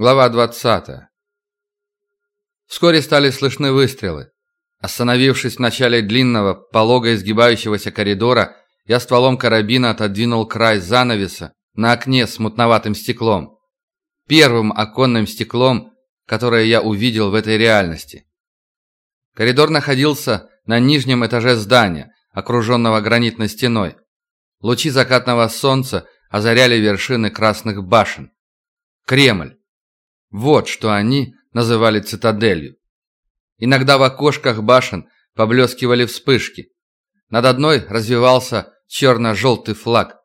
Глава 20. Вскоре стали слышны выстрелы. Остановившись в начале длинного, полого изгибающегося коридора, я стволом карабина отодвинул край занавеса на окне с мутноватым стеклом. Первым оконным стеклом, которое я увидел в этой реальности. Коридор находился на нижнем этаже здания, окруженного гранитной стеной. Лучи закатного солнца озаряли вершины красных башен. Кремль. Вот что они называли цитаделью. Иногда в окошках башен поблескивали вспышки. Над одной развивался черно-желтый флаг.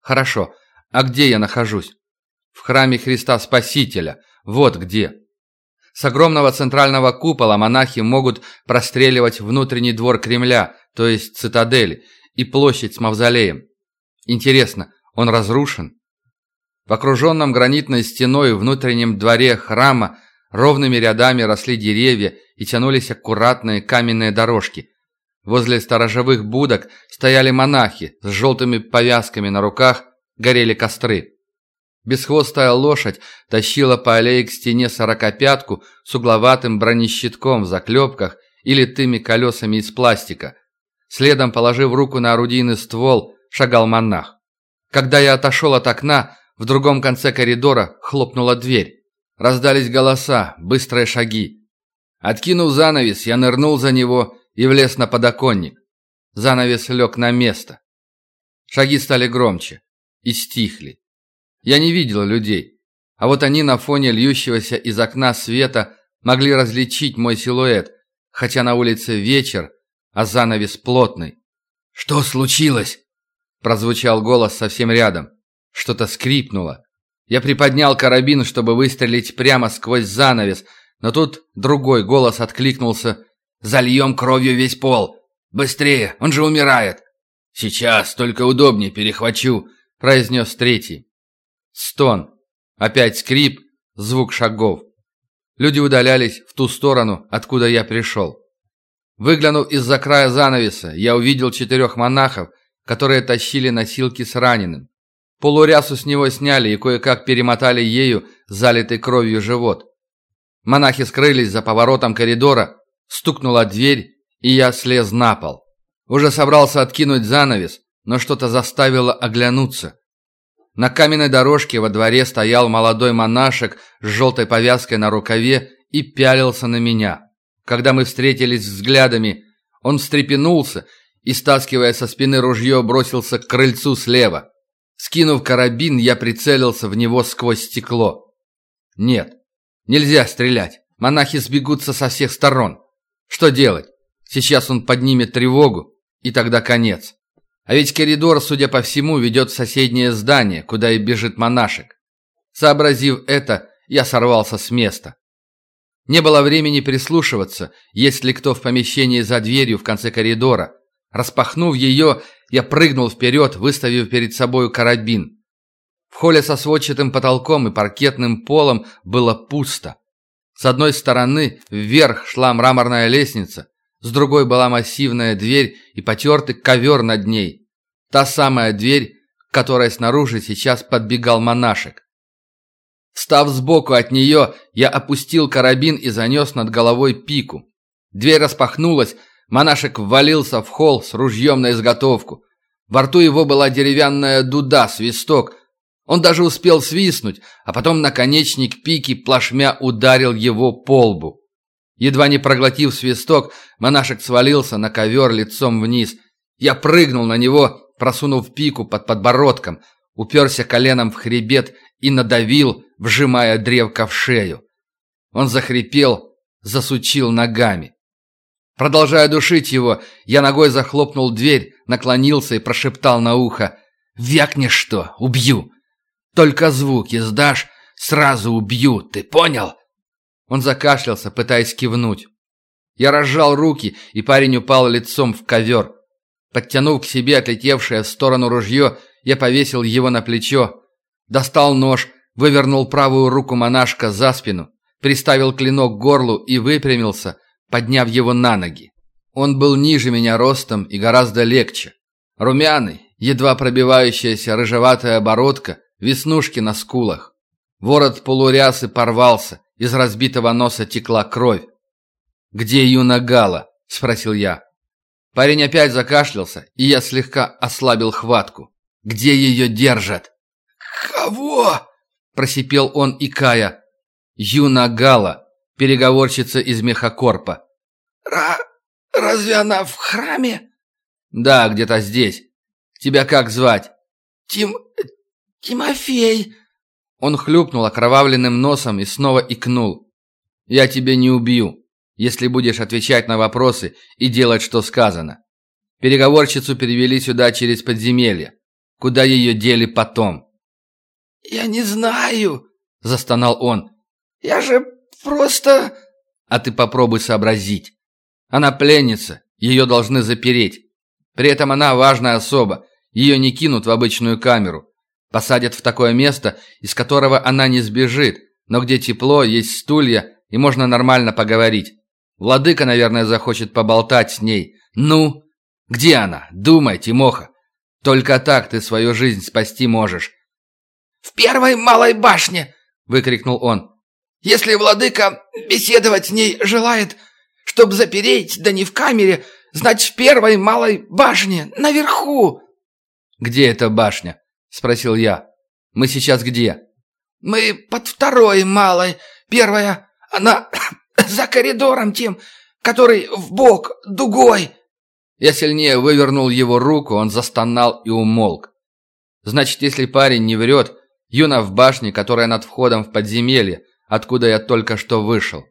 Хорошо, а где я нахожусь? В храме Христа Спасителя. Вот где. С огромного центрального купола монахи могут простреливать внутренний двор Кремля, то есть цитадели, и площадь с мавзолеем. Интересно, он разрушен? В окруженном гранитной стеной внутреннем дворе храма ровными рядами росли деревья и тянулись аккуратные каменные дорожки. Возле сторожевых будок стояли монахи с желтыми повязками на руках, горели костры. Бесхвостая лошадь тащила по аллее к стене сорокопятку с угловатым бронещитком в заклепках и литыми колесами из пластика. Следом, положив руку на орудийный ствол, шагал монах. Когда я отошел от окна, в другом конце коридора хлопнула дверь. Раздались голоса, быстрые шаги. Откинув занавес, я нырнул за него и влез на подоконник. Занавес лег на место. Шаги стали громче и стихли. Я не видел людей, а вот они на фоне льющегося из окна света могли различить мой силуэт, хотя на улице вечер, а занавес плотный. «Что случилось?» – прозвучал голос совсем рядом. Что-то скрипнуло. Я приподнял карабин, чтобы выстрелить прямо сквозь занавес, но тут другой голос откликнулся. «Зальем кровью весь пол! Быстрее, он же умирает!» «Сейчас, только удобнее перехвачу», — произнес третий. Стон. Опять скрип, звук шагов. Люди удалялись в ту сторону, откуда я пришел. Выглянув из-за края занавеса, я увидел четырех монахов, которые тащили носилки с раненым. Полурясу с него сняли и кое-как перемотали ею залитый кровью живот. Монахи скрылись за поворотом коридора, стукнула дверь, и я слез на пол. Уже собрался откинуть занавес, но что-то заставило оглянуться. На каменной дорожке во дворе стоял молодой монашек с желтой повязкой на рукаве и пялился на меня. Когда мы встретились взглядами, он встрепенулся и, стаскивая со спины ружье, бросился к крыльцу слева. Скинув карабин, я прицелился в него сквозь стекло. Нет, нельзя стрелять. Монахи сбегутся со всех сторон. Что делать? Сейчас он поднимет тревогу, и тогда конец. А ведь коридор, судя по всему, ведет в соседнее здание, куда и бежит монашек. Сообразив это, я сорвался с места. Не было времени прислушиваться, есть ли кто в помещении за дверью в конце коридора. Распахнув ее, я прыгнул вперед, выставив перед собою карабин. В холле со сводчатым потолком и паркетным полом было пусто. С одной стороны вверх шла мраморная лестница, с другой была массивная дверь и потертый ковер над ней. Та самая дверь, к которой снаружи сейчас подбегал монашек. Став сбоку от нее, я опустил карабин и занес над головой пику. Дверь распахнулась, Монашек ввалился в холл с ружьем на изготовку. Во рту его была деревянная дуда, свисток. Он даже успел свистнуть, а потом наконечник пики плашмя ударил его по лбу. Едва не проглотив свисток, монашек свалился на ковер лицом вниз. Я прыгнул на него, просунув пику под подбородком, уперся коленом в хребет и надавил, вжимая древко в шею. Он захрипел, засучил ногами. Продолжая душить его, я ногой захлопнул дверь, наклонился и прошептал на ухо. «Вякнешь что, убью! Только звуки сдашь, сразу убью, ты понял?» Он закашлялся, пытаясь кивнуть. Я разжал руки, и парень упал лицом в ковер. Подтянув к себе отлетевшее в сторону ружье, я повесил его на плечо. Достал нож, вывернул правую руку монашка за спину, приставил клинок к горлу и выпрямился, подняв его на ноги. Он был ниже меня ростом и гораздо легче. Румяный, едва пробивающаяся рыжеватая бородка, веснушки на скулах. Ворот полурясы порвался, из разбитого носа текла кровь. «Где Юна Гала?» – спросил я. Парень опять закашлялся, и я слегка ослабил хватку. «Где ее держат?» «Кого?» – просипел он, икая. «Юна Гала, переговорщица из мехокорпа». «Ра... разве она в храме?» «Да, где-то здесь. Тебя как звать?» «Тим... Тимофей!» Он хлюпнул окровавленным носом и снова икнул. «Я тебя не убью, если будешь отвечать на вопросы и делать, что сказано. Переговорщицу перевели сюда через подземелье. Куда ее дели потом?» «Я не знаю», — застонал он. «Я же просто...» «А ты попробуй сообразить. Она пленница, ее должны запереть. При этом она важная особа, ее не кинут в обычную камеру. Посадят в такое место, из которого она не сбежит, но где тепло, есть стулья и можно нормально поговорить. Владыка, наверное, захочет поболтать с ней. Ну, где она? Думай, Тимоха. Только так ты свою жизнь спасти можешь. «В первой малой башне!» — выкрикнул он. «Если владыка беседовать с ней желает, чтоб запереть, да не в камере, значит, в первой малой башне, наверху!» «Где эта башня?» — спросил я. «Мы сейчас где?» «Мы под второй малой. Первая, она за коридором тем, который в бок дугой». Я сильнее вывернул его руку, он застонал и умолк. Значит, если парень не врет, Юна в башне, которая над входом в подземелье, откуда я только что вышел.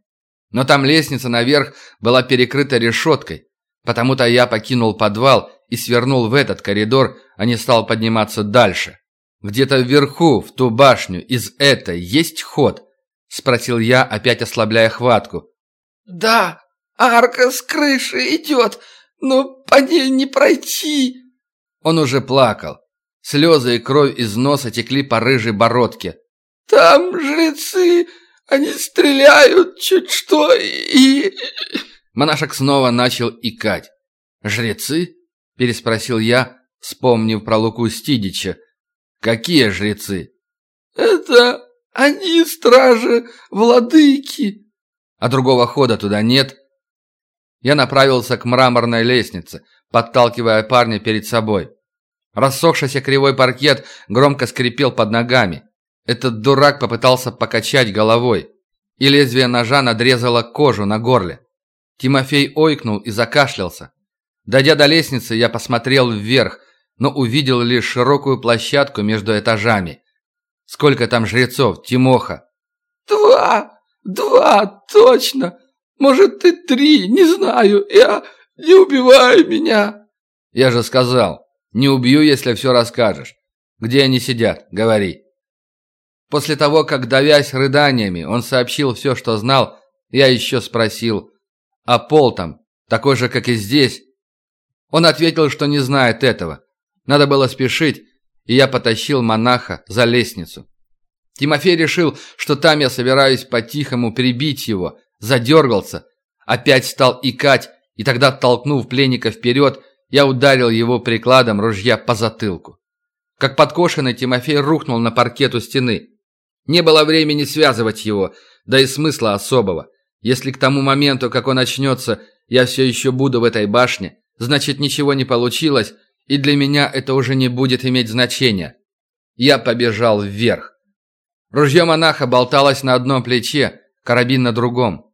Но там лестница наверх была перекрыта решеткой, потому-то я покинул подвал и свернул в этот коридор, а не стал подниматься дальше. «Где-то вверху, в ту башню, из этой есть ход?» – спросил я, опять ослабляя хватку. «Да, арка с крыши идет, но по ней не пройти». Он уже плакал. Слезы и кровь из носа текли по рыжей бородке. «Там жрецы, они стреляют чуть что и...» Монашек снова начал икать. «Жрецы?» переспросил я, вспомнив про Луку Стидича. «Какие жрецы?» «Это они, стражи, владыки!» «А другого хода туда нет?» Я направился к мраморной лестнице, подталкивая парня перед собой. Рассохшийся кривой паркет громко скрипел под ногами. Этот дурак попытался покачать головой, и лезвие ножа надрезало кожу на горле. Тимофей ойкнул и закашлялся. Дойдя до лестницы, я посмотрел вверх, но увидел лишь широкую площадку между этажами. Сколько там жрецов, Тимоха? Два! Два, точно! Может, и три, не знаю. Я... Не убивай меня! Я же сказал, не убью, если все расскажешь. Где они сидят? Говори. После того, как, давясь рыданиями, он сообщил все, что знал, я еще спросил, а пол там, такой же, как и здесь? Он ответил, что не знает этого. Надо было спешить, и я потащил монаха за лестницу. Тимофей решил, что там я собираюсь по-тихому прибить его, задергался, опять стал икать, и тогда, толкнув пленника вперед, я ударил его прикладом ружья по затылку. Как подкошенный, Тимофей рухнул на паркет у стены. Не было времени связывать его, да и смысла особого. Если к тому моменту, как он очнется, я все еще буду в этой башне, Значит, ничего не получилось, и для меня это уже не будет иметь значения. Я побежал вверх. Ружье монаха болталось на одном плече, карабин на другом.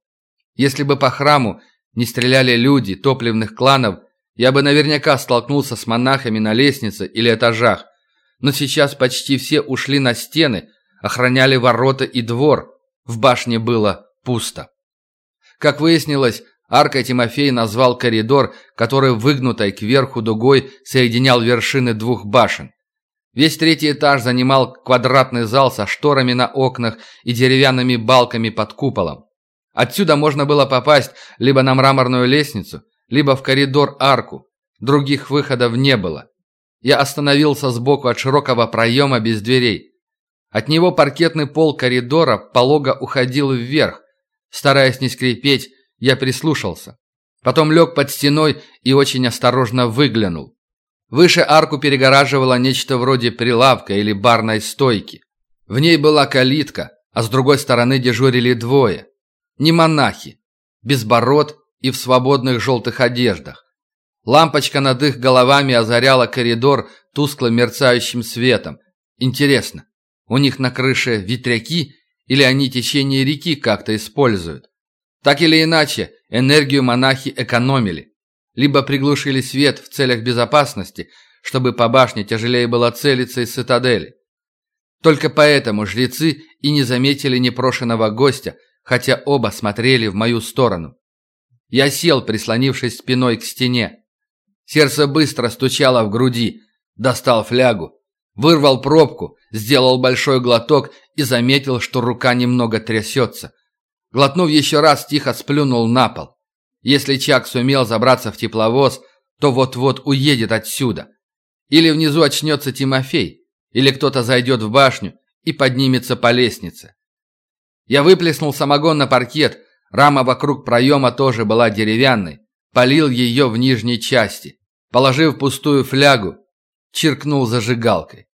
Если бы по храму не стреляли люди топливных кланов, я бы наверняка столкнулся с монахами на лестнице или этажах. Но сейчас почти все ушли на стены, охраняли ворота и двор. В башне было пусто. Как выяснилось, Аркой Тимофей назвал коридор, который выгнутой кверху дугой соединял вершины двух башен. Весь третий этаж занимал квадратный зал со шторами на окнах и деревянными балками под куполом. Отсюда можно было попасть либо на мраморную лестницу, либо в коридор-арку. Других выходов не было. Я остановился сбоку от широкого проема без дверей. От него паркетный пол коридора полого уходил вверх. Стараясь не скрипеть, я прислушался. Потом лег под стеной и очень осторожно выглянул. Выше арку перегораживало нечто вроде прилавка или барной стойки. В ней была калитка, а с другой стороны дежурили двое. Не монахи, без бород и в свободных желтых одеждах. Лампочка над их головами озаряла коридор тускло мерцающим светом. Интересно, у них на крыше ветряки или они течение реки как-то используют? Так или иначе, энергию монахи экономили. Либо приглушили свет в целях безопасности, чтобы по башне тяжелее было целиться из цитадели. Только поэтому жрецы и не заметили непрошенного гостя, хотя оба смотрели в мою сторону. Я сел, прислонившись спиной к стене. Сердце быстро стучало в груди. Достал флягу. Вырвал пробку, сделал большой глоток и заметил, что рука немного трясется. Глотнув еще раз, тихо сплюнул на пол. Если Чак сумел забраться в тепловоз, то вот-вот уедет отсюда. Или внизу очнется Тимофей, или кто-то зайдет в башню и поднимется по лестнице. Я выплеснул самогон на паркет, рама вокруг проема тоже была деревянной, полил ее в нижней части, положив пустую флягу, чиркнул зажигалкой.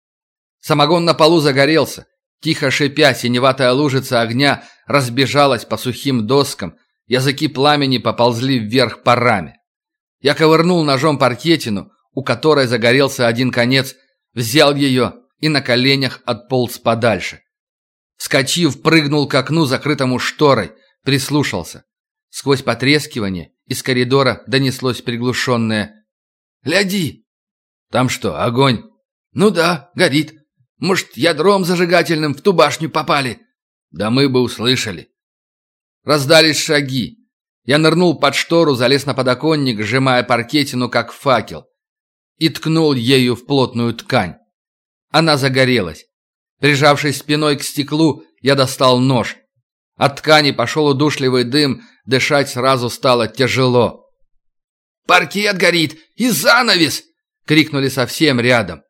Самогон на полу загорелся, тихо шипя, синеватая лужица огня разбежалась по сухим доскам, языки пламени поползли вверх по раме. Я ковырнул ножом паркетину, у которой загорелся один конец, взял ее и на коленях отполз подальше. Вскочив, прыгнул к окну, закрытому шторой, прислушался. Сквозь потрескивание из коридора донеслось приглушенное «Гляди!» «Там что, огонь?» «Ну да, горит. Может, ядром зажигательным в ту башню попали?» «Да мы бы услышали». Раздались шаги. Я нырнул под штору, залез на подоконник, сжимая паркетину, как факел, и ткнул ею в плотную ткань. Она загорелась. Прижавшись спиной к стеклу, я достал нож. От ткани пошел удушливый дым, дышать сразу стало тяжело. «Паркет горит! И занавес!» — крикнули совсем рядом.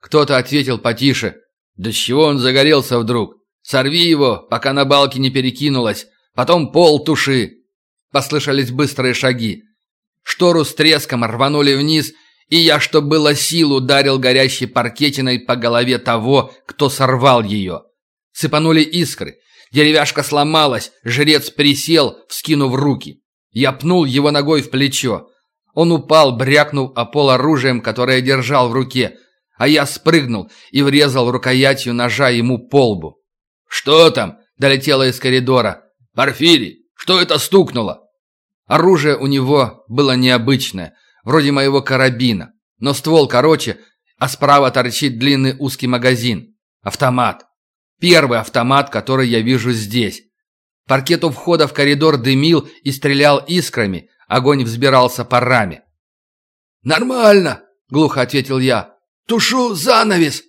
Кто-то ответил потише. «Да с чего он загорелся вдруг? Сорви его, пока на балке не перекинулось. Потом пол туши!» Послышались быстрые шаги. Штору с треском рванули вниз — и я, что было сил, ударил горящей паркетиной по голове того, кто сорвал ее. Сыпанули искры. Деревяшка сломалась, жрец присел, вскинув руки. Я пнул его ногой в плечо. Он упал, брякнув о пол оружием, которое держал в руке, а я спрыгнул и врезал рукоятью ножа ему по лбу. «Что там?» — долетело из коридора. «Порфирий, что это стукнуло?» Оружие у него было необычное — вроде моего карабина, но ствол короче, а справа торчит длинный узкий магазин. Автомат. Первый автомат, который я вижу здесь. Паркет у входа в коридор дымил и стрелял искрами, огонь взбирался по раме. «Нормально», — глухо ответил я. «Тушу занавес!»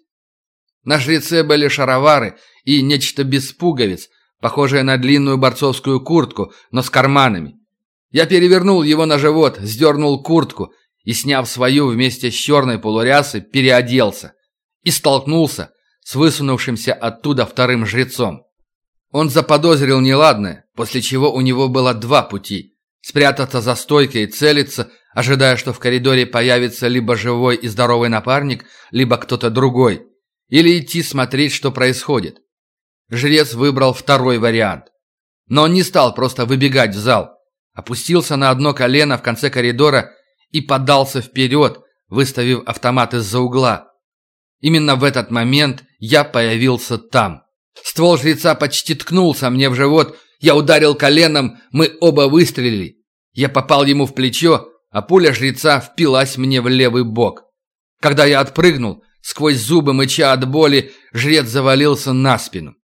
На жреце были шаровары и нечто без пуговиц, похожее на длинную борцовскую куртку, но с карманами. Я перевернул его на живот, сдернул куртку и, сняв свою вместе с черной полурясы, переоделся и столкнулся с высунувшимся оттуда вторым жрецом. Он заподозрил неладное, после чего у него было два пути – спрятаться за стойкой и целиться, ожидая, что в коридоре появится либо живой и здоровый напарник, либо кто-то другой, или идти смотреть, что происходит. Жрец выбрал второй вариант. Но он не стал просто выбегать в зал – опустился на одно колено в конце коридора и подался вперед, выставив автомат из-за угла. Именно в этот момент я появился там. Ствол жреца почти ткнулся мне в живот, я ударил коленом, мы оба выстрелили. Я попал ему в плечо, а пуля жреца впилась мне в левый бок. Когда я отпрыгнул, сквозь зубы мыча от боли, жрец завалился на спину.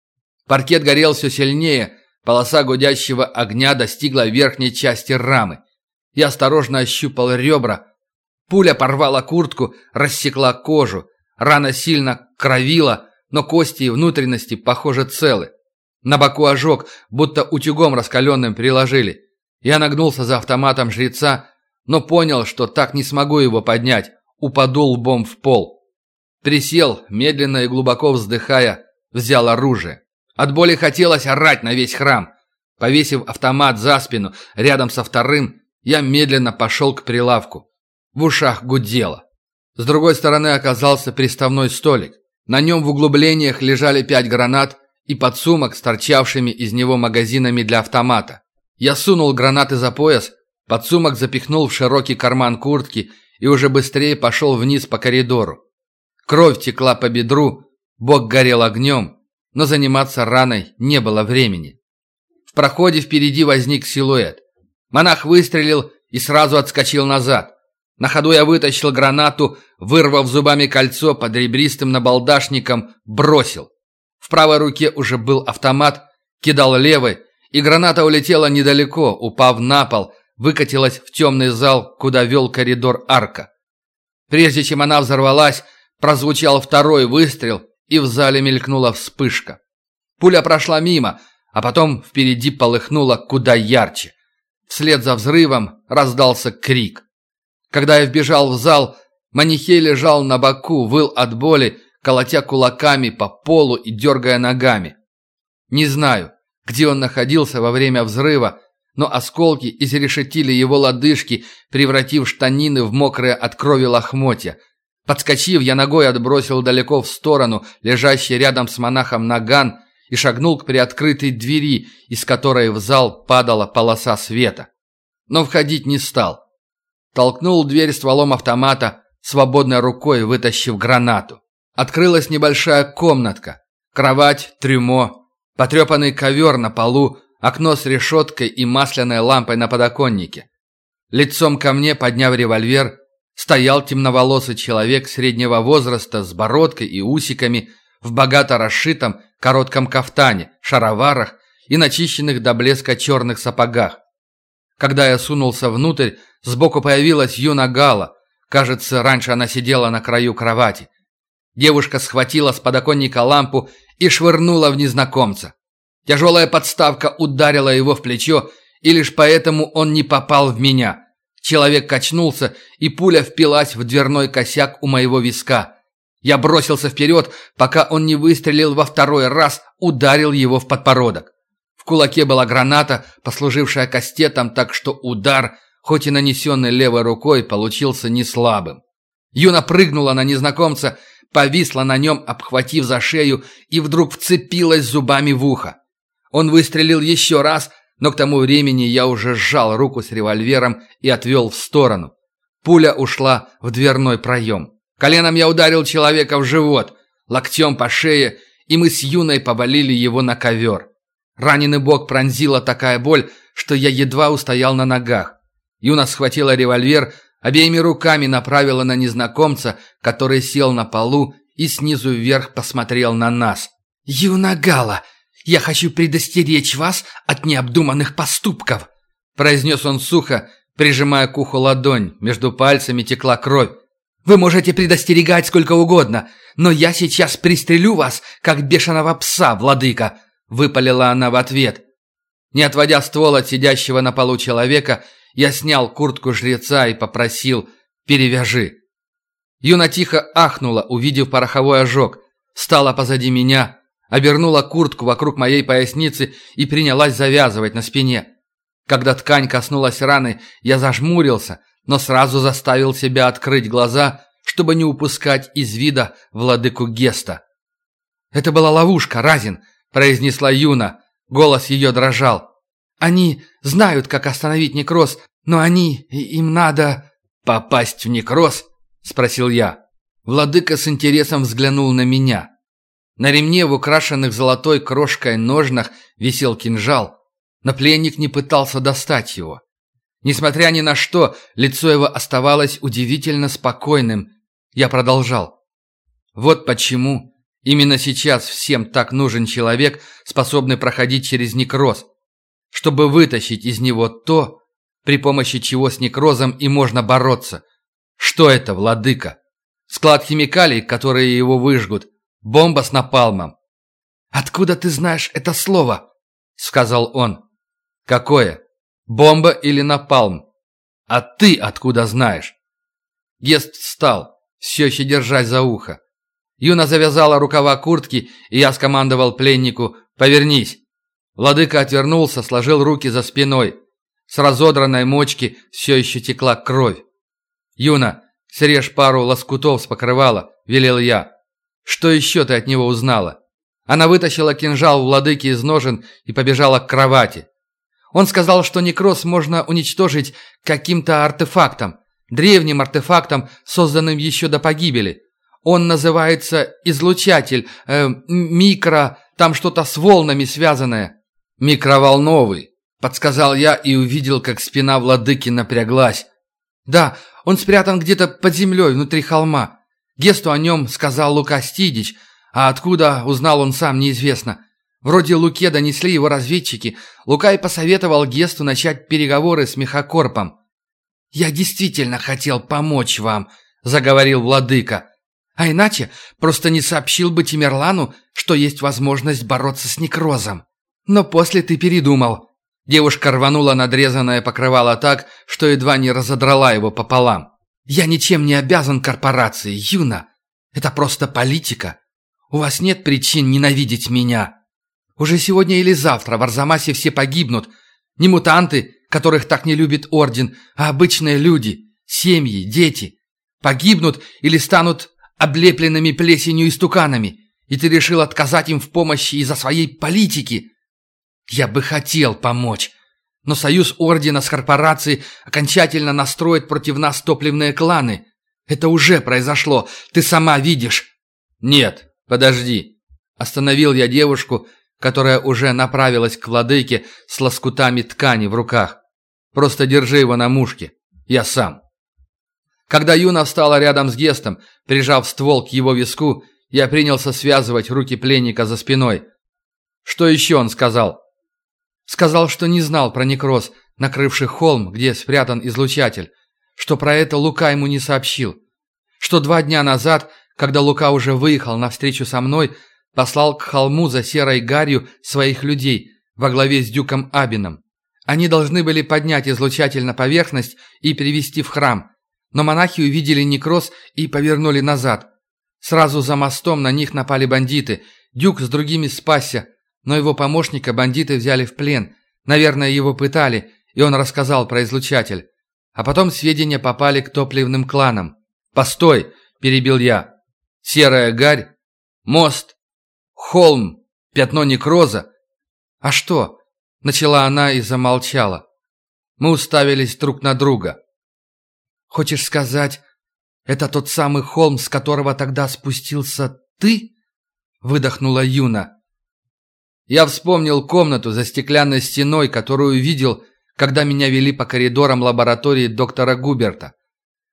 Паркет горел все сильнее, Полоса гудящего огня достигла верхней части рамы. Я осторожно ощупал ребра. Пуля порвала куртку, рассекла кожу. Рана сильно кровила, но кости и внутренности, похоже, целы. На боку ожог, будто утюгом раскаленным приложили. Я нагнулся за автоматом жреца, но понял, что так не смогу его поднять. Упаду лбом в пол. Присел, медленно и глубоко вздыхая, взял оружие. От боли хотелось орать на весь храм. Повесив автомат за спину, рядом со вторым, я медленно пошел к прилавку. В ушах гудело. С другой стороны оказался приставной столик. На нем в углублениях лежали пять гранат и подсумок с торчавшими из него магазинами для автомата. Я сунул гранаты за пояс, подсумок запихнул в широкий карман куртки и уже быстрее пошел вниз по коридору. Кровь текла по бедру, бок горел огнем, но заниматься раной не было времени. В проходе впереди возник силуэт. Монах выстрелил и сразу отскочил назад. На ходу я вытащил гранату, вырвав зубами кольцо под ребристым набалдашником, бросил. В правой руке уже был автомат, кидал левой, и граната улетела недалеко, упав на пол, выкатилась в темный зал, куда вел коридор арка. Прежде чем она взорвалась, прозвучал второй выстрел, и в зале мелькнула вспышка. Пуля прошла мимо, а потом впереди полыхнула куда ярче. Вслед за взрывом раздался крик. Когда я вбежал в зал, Манихей лежал на боку, выл от боли, колотя кулаками по полу и дергая ногами. Не знаю, где он находился во время взрыва, но осколки изрешетили его лодыжки, превратив штанины в мокрые от крови лохмотья. Подскочив, я ногой отбросил далеко в сторону лежащий рядом с монахом наган и шагнул к приоткрытой двери, из которой в зал падала полоса света. Но входить не стал. Толкнул дверь стволом автомата, свободной рукой вытащив гранату. Открылась небольшая комнатка. Кровать, трюмо, потрепанный ковер на полу, окно с решеткой и масляной лампой на подоконнике. Лицом ко мне, подняв револьвер, стоял темноволосый человек среднего возраста с бородкой и усиками в богато расшитом коротком кафтане, шароварах и начищенных до блеска черных сапогах. Когда я сунулся внутрь, сбоку появилась Юна Гала. Кажется, раньше она сидела на краю кровати. Девушка схватила с подоконника лампу и швырнула в незнакомца. Тяжелая подставка ударила его в плечо, и лишь поэтому он не попал в меня. Человек качнулся, и пуля впилась в дверной косяк у моего виска. Я бросился вперед, пока он не выстрелил во второй раз, ударил его в подбородок. В кулаке была граната, послужившая кастетом, так что удар, хоть и нанесенный левой рукой, получился не слабым. Юна прыгнула на незнакомца, повисла на нем, обхватив за шею, и вдруг вцепилась зубами в ухо. Он выстрелил еще раз, но к тому времени я уже сжал руку с револьвером и отвел в сторону. Пуля ушла в дверной проем. Коленом я ударил человека в живот, локтем по шее, и мы с Юной повалили его на ковер. Раненый бок пронзила такая боль, что я едва устоял на ногах. Юна схватила револьвер, обеими руками направила на незнакомца, который сел на полу и снизу вверх посмотрел на нас. «Юна Гала, я хочу предостеречь вас от необдуманных поступков», произнес он сухо, прижимая к уху ладонь, между пальцами текла кровь. «Вы можете предостерегать сколько угодно, но я сейчас пристрелю вас, как бешеного пса, владыка. — выпалила она в ответ. Не отводя ствол от сидящего на полу человека, я снял куртку жреца и попросил «перевяжи». Юна тихо ахнула, увидев пороховой ожог, стала позади меня, обернула куртку вокруг моей поясницы и принялась завязывать на спине. Когда ткань коснулась раны, я зажмурился, но сразу заставил себя открыть глаза, чтобы не упускать из вида владыку Геста. Это была ловушка, Разин произнесла Юна. Голос ее дрожал. «Они знают, как остановить некроз, но они... им надо...» «Попасть в некроз?» — спросил я. Владыка с интересом взглянул на меня. На ремне в украшенных золотой крошкой ножнах висел кинжал, но пленник не пытался достать его. Несмотря ни на что, лицо его оставалось удивительно спокойным. Я продолжал. Вот почему Именно сейчас всем так нужен человек, способный проходить через некроз, чтобы вытащить из него то, при помощи чего с некрозом и можно бороться. Что это, владыка? Склад химикалий, которые его выжгут. Бомба с напалмом. «Откуда ты знаешь это слово?» — сказал он. «Какое? Бомба или напалм? А ты откуда знаешь?» Гест встал, все еще держась за ухо. Юна завязала рукава куртки, и я скомандовал пленнику «Повернись!». Владыка отвернулся, сложил руки за спиной. С разодранной мочки все еще текла кровь. «Юна, срежь пару лоскутов с покрывала», — велел я. Что еще ты от него узнала?» Она вытащила кинжал владыки из ножен и побежала к кровати. Он сказал, что некроз можно уничтожить каким-то артефактом, древним артефактом, созданным еще до погибели. Он называется излучатель, э, микро, там что-то с волнами связанное. Микроволновый, подсказал я и увидел, как спина владыки напряглась. Да, он спрятан где-то под землей, внутри холма. Гесту о нем сказал Лука Стидич, а откуда узнал он сам, неизвестно. Вроде Луке донесли его разведчики. Лука и посоветовал Гесту начать переговоры с Мехакорпом. «Я действительно хотел помочь вам», — заговорил владыка. «А иначе просто не сообщил бы Тимерлану, что есть возможность бороться с некрозом. Но после ты передумал». Девушка рванула надрезанное покрывало так, что едва не разодрала его пополам. «Я ничем не обязан корпорации, Юна. Это просто политика. У вас нет причин ненавидеть меня. Уже сегодня или завтра в Арзамасе все погибнут. Не мутанты, которых так не любит Орден, а обычные люди, семьи, дети. Погибнут или станут облепленными плесенью и стуканами. И ты решил отказать им в помощи из-за своей политики. Я бы хотел помочь. Но союз Ордена с корпорацией окончательно настроит против нас топливные кланы. Это уже произошло, ты сама видишь. Нет, «Подожди!» Остановил я девушку, которая уже направилась к владыке с лоскутами ткани в руках. «Просто держи его на мушке. Я сам». Когда Юна встала рядом с Гестом, прижав ствол к его виску, я принялся связывать руки пленника за спиной. Что еще он сказал? Сказал, что не знал про некроз, накрывший холм, где спрятан излучатель, что про это Лука ему не сообщил, что два дня назад когда Лука уже выехал навстречу со мной, послал к холму за серой гарью своих людей во главе с дюком Абином. Они должны были поднять излучатель на поверхность и перевести в храм, но монахи увидели некроз и повернули назад. Сразу за мостом на них напали бандиты. Дюк с другими спасся, но его помощника бандиты взяли в плен. Наверное, его пытали, и он рассказал про излучатель. А потом сведения попали к топливным кланам. «Постой!» – перебил я. Серая гарь, мост, холм, пятно некроза. А что? Начала она и замолчала. Мы уставились друг на друга. Хочешь сказать, это тот самый холм, с которого тогда спустился ты? Выдохнула Юна. Я вспомнил комнату за стеклянной стеной, которую видел, когда меня вели по коридорам лаборатории доктора Губерта.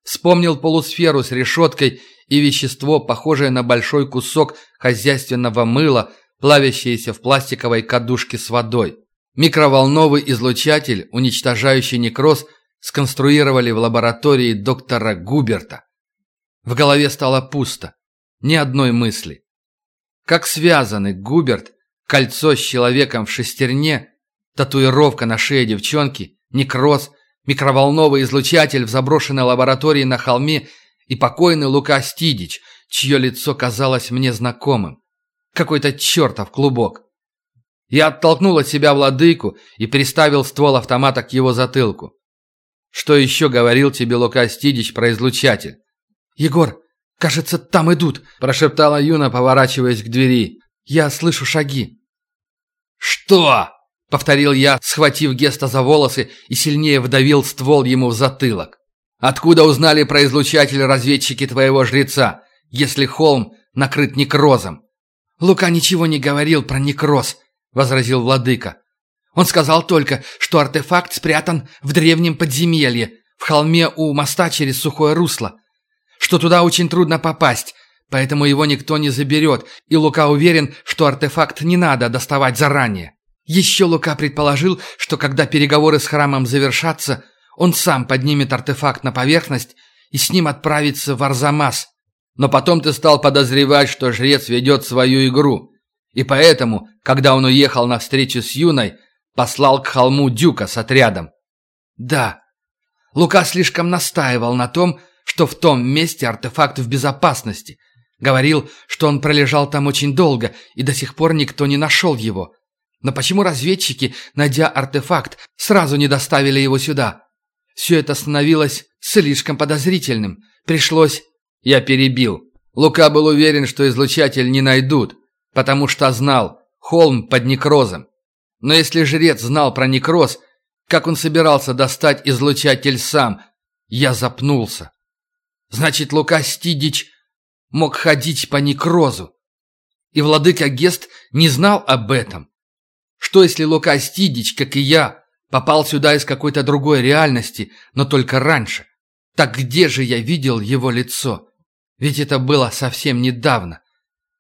Вспомнил полусферу с решеткой и вещество, похожее на большой кусок хозяйственного мыла, плавящееся в пластиковой кадушке с водой. Микроволновый излучатель, уничтожающий некроз, сконструировали в лаборатории доктора Губерта. В голове стало пусто. Ни одной мысли. Как связаны Губерт, кольцо с человеком в шестерне, татуировка на шее девчонки, некроз – микроволновый излучатель в заброшенной лаборатории на холме и покойный Лука Стидич, чье лицо казалось мне знакомым. Какой-то чертов клубок. Я оттолкнул от себя владыку и приставил ствол автомата к его затылку. «Что еще говорил тебе Лука Стидич про излучатель?» «Егор, кажется, там идут», – прошептала Юна, поворачиваясь к двери. «Я слышу шаги». «Что?» Повторил я, схватив Геста за волосы и сильнее вдавил ствол ему в затылок. «Откуда узнали про излучатель разведчики твоего жреца, если холм накрыт некрозом?» «Лука ничего не говорил про некроз», — возразил владыка. «Он сказал только, что артефакт спрятан в древнем подземелье, в холме у моста через сухое русло, что туда очень трудно попасть, поэтому его никто не заберет, и Лука уверен, что артефакт не надо доставать заранее». Еще Лука предположил, что когда переговоры с храмом завершатся, он сам поднимет артефакт на поверхность и с ним отправится в Арзамас. Но потом ты стал подозревать, что жрец ведет свою игру. И поэтому, когда он уехал на встречу с Юной, послал к холму Дюка с отрядом. Да, Лука слишком настаивал на том, что в том месте артефакт в безопасности. Говорил, что он пролежал там очень долго, и до сих пор никто не нашел его. Но почему разведчики, найдя артефакт, сразу не доставили его сюда? Все это становилось слишком подозрительным. Пришлось... Я перебил. Лука был уверен, что излучатель не найдут, потому что знал, холм под некрозом. Но если жрец знал про некроз, как он собирался достать излучатель сам, я запнулся. Значит, Лука Стидич мог ходить по некрозу. И владыка Гест не знал об этом. Что если Лука Стидич, как и я, попал сюда из какой-то другой реальности, но только раньше? Так где же я видел его лицо? Ведь это было совсем недавно.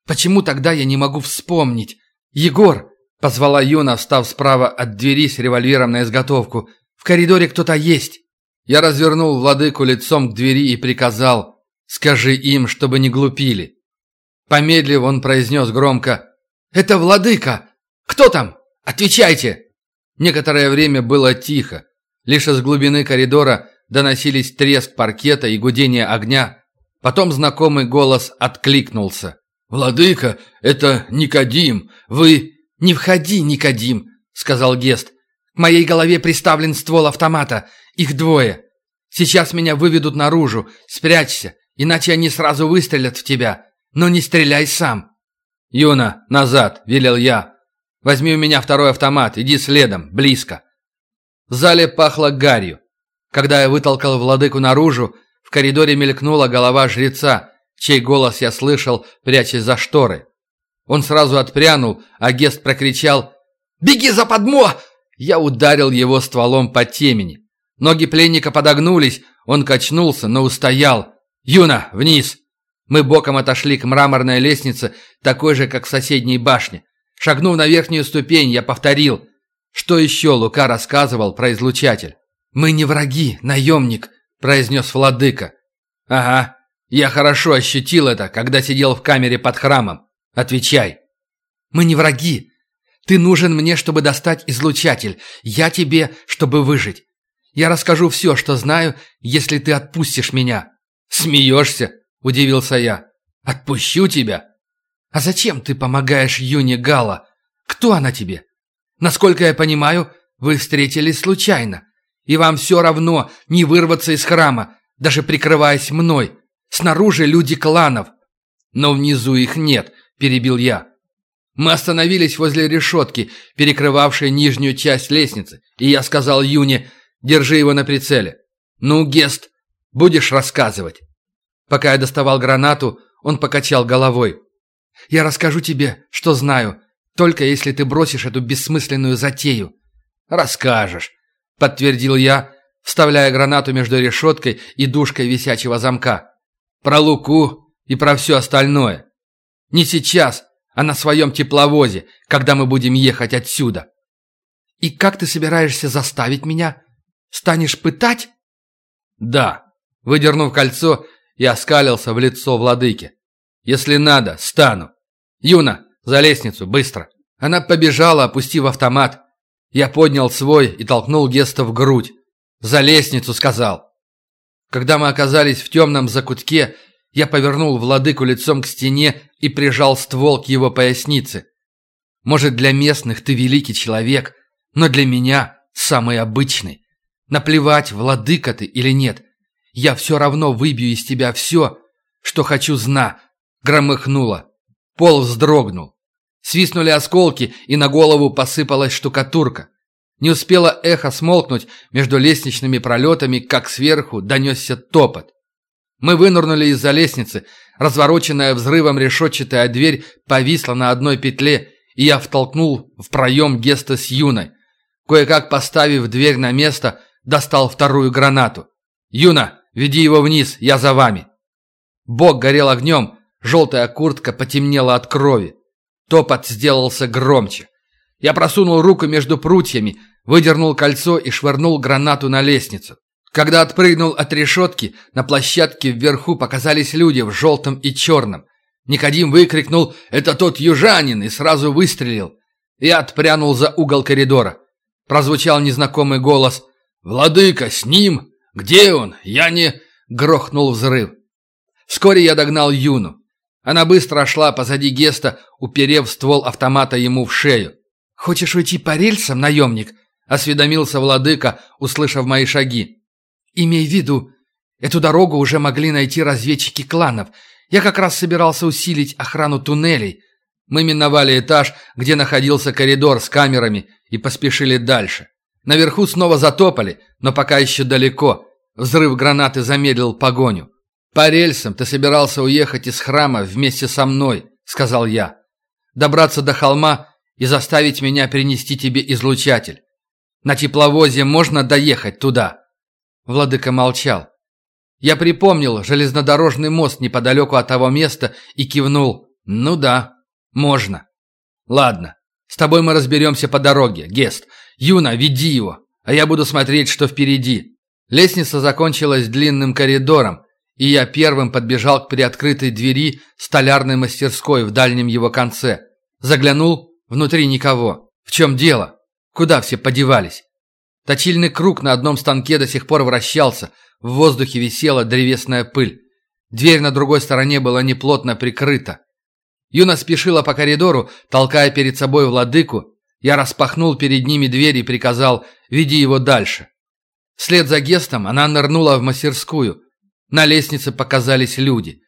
Почему тогда я не могу вспомнить? «Егор!» — позвала Юна, встав справа от двери с револьвером на изготовку. «В коридоре кто-то есть!» Я развернул владыку лицом к двери и приказал «Скажи им, чтобы не глупили». Помедлив, он произнес громко «Это владыка! Кто там? Отвечайте!» Некоторое время было тихо. Лишь из глубины коридора доносились треск паркета и гудение огня. Потом знакомый голос откликнулся. «Владыка, это Никодим! Вы...» «Не входи, Никодим!» — сказал Гест. «К моей голове приставлен ствол автомата. Их двое. Сейчас меня выведут наружу. Спрячься, иначе они сразу выстрелят в тебя. Но не стреляй сам». «Юна, назад!» — велел я. «Возьми у меня второй автомат, иди следом, близко». В зале пахло гарью. Когда я вытолкал владыку наружу, в коридоре мелькнула голова жреца, чей голос я слышал, прячась за шторы. Он сразу отпрянул, а Гест прокричал «Беги за подмо!» Я ударил его стволом по темени. Ноги пленника подогнулись, он качнулся, но устоял. «Юна, вниз!» Мы боком отошли к мраморной лестнице, такой же, как в соседней башне. Шагнув на верхнюю ступень, я повторил. Что еще Лука рассказывал про излучатель? «Мы не враги, наемник», — произнес владыка. «Ага, я хорошо ощутил это, когда сидел в камере под храмом. Отвечай. Мы не враги. Ты нужен мне, чтобы достать излучатель. Я тебе, чтобы выжить. Я расскажу все, что знаю, если ты отпустишь меня. Смеешься? Удивился я. Отпущу тебя. А зачем ты помогаешь Юне Гала? Кто она тебе? Насколько я понимаю, вы встретились случайно. И вам все равно не вырваться из храма, даже прикрываясь мной. Снаружи люди кланов. Но внизу их нет, перебил я. Мы остановились возле решетки, перекрывавшей нижнюю часть лестницы, и я сказал Юне, держи его на прицеле. Ну, Гест, будешь рассказывать? Пока я доставал гранату, он покачал головой. Я расскажу тебе, что знаю, только если ты бросишь эту бессмысленную затею. Расскажешь, подтвердил я, вставляя гранату между решеткой и дужкой висячего замка. Про Луку и про все остальное. Не сейчас, а на своем тепловозе, когда мы будем ехать отсюда. И как ты собираешься заставить меня? Станешь пытать? Да. Выдернув кольцо, я оскалился в лицо владыки. Если надо, стану. Юна, за лестницу, быстро. Она побежала, опустив автомат. Я поднял свой и толкнул Геста в грудь. «За лестницу!» — сказал. Когда мы оказались в темном закутке, я повернул владыку лицом к стене и прижал ствол к его пояснице. Может, для местных ты великий человек, но для меня самый обычный. Наплевать, владыка ты или нет. Я все равно выбью из тебя все, что хочу зна. Громыхнуло. Пол вздрогнул. Свистнули осколки, и на голову посыпалась штукатурка. Не успело эхо смолкнуть между лестничными пролетами, как сверху донесся топот. Мы вынырнули из-за лестницы. Развороченная взрывом решетчатая дверь повисла на одной петле, и я втолкнул в проем Геста с Юной. Кое-как поставив дверь на место, достал вторую гранату. «Юна, веди его вниз, я за вами!» Бок горел огнем, желтая куртка потемнела от крови. Топот сделался громче. Я просунул руку между прутьями, выдернул кольцо и швырнул гранату на лестницу. Когда отпрыгнул от решетки, на площадке вверху показались люди в желтом и черном. Никодим выкрикнул «Это тот южанин!» и сразу выстрелил. Я отпрянул за угол коридора. Прозвучал незнакомый голос «Владыка, с ним? Где он? Я не...» Грохнул взрыв. Вскоре я догнал Юну. Она быстро шла позади Геста, уперев ствол автомата ему в шею. «Хочешь уйти по рельсам, наемник?» осведомился владыка, услышав мои шаги. «Имей в виду, эту дорогу уже могли найти разведчики кланов. Я как раз собирался усилить охрану туннелей. Мы миновали этаж, где находился коридор с камерами, и поспешили дальше. Наверху снова затопали, но пока еще далеко. Взрыв гранаты замедлил погоню. «По рельсам ты собирался уехать из храма вместе со мной», — сказал я. «Добраться до холма и заставить меня перенести тебе излучатель. На тепловозе можно доехать туда». Владыка молчал. Я припомнил железнодорожный мост неподалеку от того места и кивнул. «Ну да, можно». «Ладно, с тобой мы разберемся по дороге, Гест. Юна, веди его, а я буду смотреть, что впереди». Лестница закончилась длинным коридором, и я первым подбежал к приоткрытой двери столярной мастерской в дальнем его конце. Заглянул, внутри никого. В чем дело? Куда все подевались? Точильный круг на одном станке до сих пор вращался, в воздухе висела древесная пыль. Дверь на другой стороне была неплотно прикрыта. Юна спешила по коридору, толкая перед собой владыку. Я распахнул перед ними дверь и приказал «Веди его дальше». Вслед за гестом она нырнула в мастерскую. На лестнице показались люди.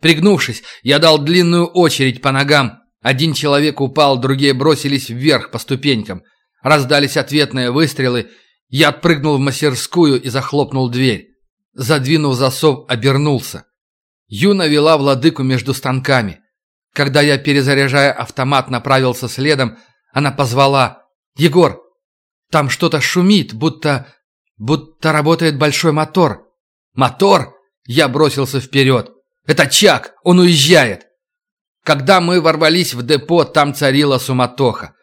Пригнувшись, я дал длинную очередь по ногам. Один человек упал, другие бросились вверх по ступенькам. Раздались ответные выстрелы. Я отпрыгнул в мастерскую и захлопнул дверь. Задвинув засов, обернулся. Юна вела владыку между станками. Когда я, перезаряжая автомат, направился следом, она позвала «Егор, там что-то шумит, будто... будто работает большой мотор». «Мотор?» Я бросился вперед. «Это Чак! Он уезжает!» Когда мы ворвались в депо, там царила суматоха.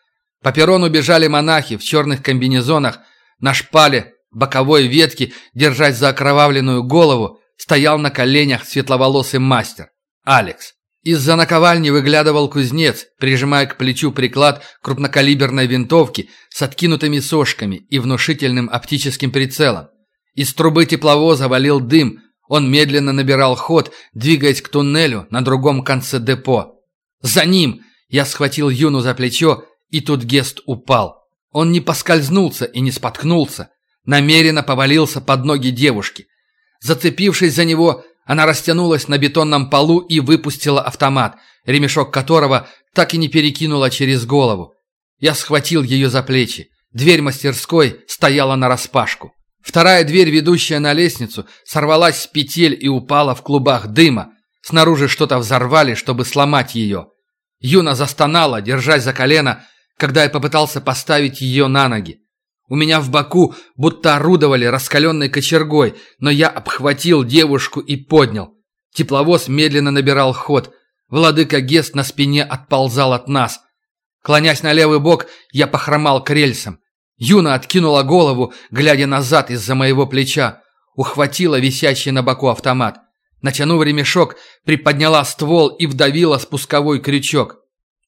По перрону бежали монахи в черных комбинезонах. На шпале, боковой ветке, держась за окровавленную голову, стоял на коленях светловолосый мастер. Алекс. Из-за наковальни выглядывал кузнец, прижимая к плечу приклад крупнокалиберной винтовки с откинутыми сошками и внушительным оптическим прицелом. Из трубы тепловоза валил дым, он медленно набирал ход, двигаясь к туннелю на другом конце депо. «За ним!» Я схватил Юну за плечо, и тут Гест упал. Он не поскользнулся и не споткнулся. Намеренно повалился под ноги девушки. Зацепившись за него, она растянулась на бетонном полу и выпустила автомат, ремешок которого так и не перекинула через голову. Я схватил ее за плечи. Дверь мастерской стояла нараспашку. Вторая дверь, ведущая на лестницу, сорвалась с петель и упала в клубах дыма. Снаружи что-то взорвали, чтобы сломать ее. Юна застонала, держась за колено, когда я попытался поставить ее на ноги. У меня в боку будто орудовали раскаленной кочергой, но я обхватил девушку и поднял. Тепловоз медленно набирал ход. Владыка Гест на спине отползал от нас. Клонясь на левый бок, я похромал к рельсам. Юна откинула голову, глядя назад из-за моего плеча. Ухватила висящий на боку автомат. Натянув ремешок, приподняла ствол и вдавила спусковой крючок.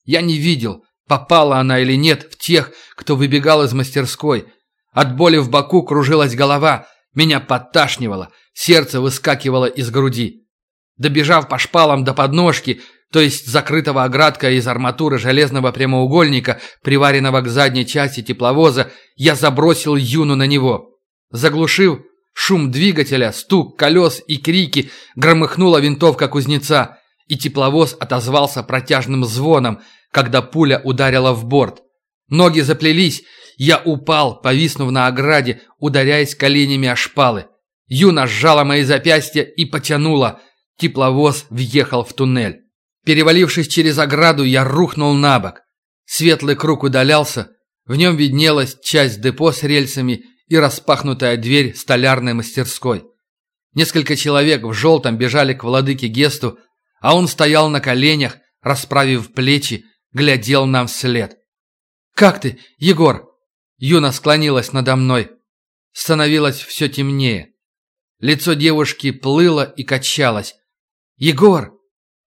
Я не видел, попала она или нет в тех, кто выбегал из мастерской. От боли в боку кружилась голова, меня подташнивало, сердце выскакивало из груди. Добежав по шпалам до подножки, то есть закрытого оградкой из арматуры железного прямоугольника, приваренного к задней части тепловоза, я забросил Юну на него. Заглушив шум двигателя, стук колес и крики, громыхнула винтовка кузнеца, и тепловоз отозвался протяжным звоном, когда пуля ударила в борт. Ноги заплелись, я упал, повиснув на ограде, ударяясь коленями о шпалы. Юна сжала мои запястья и потянула. Тепловоз въехал в туннель. Перевалившись через ограду, я рухнул на бок. Светлый круг удалялся, в нем виднелась часть депо с рельсами и распахнутая дверь столярной мастерской. Несколько человек в желтом бежали к владыке Гесту, а он стоял на коленях, расправив плечи, глядел нам вслед. «Как ты, Егор?» Юна склонилась надо мной. Становилось все темнее. Лицо девушки плыло и качалось. «Егор!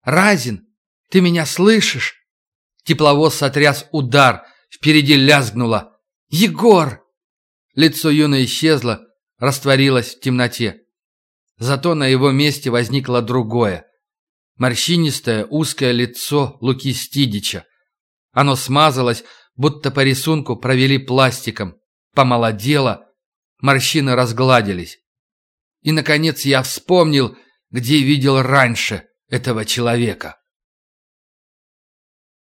Разин! Ты меня слышишь?» Тепловоз сотряс удар, впереди лязгнуло. «Егор!» Лицо Юны исчезло, растворилось в темноте. Зато на его месте возникло другое. Морщинистое, узкое лицо Луки Стидича. Оно смазалось, будто по рисунку провели пластиком. Помолодело, морщины разгладились. И, наконец, я вспомнил, где видел раньше этого человека.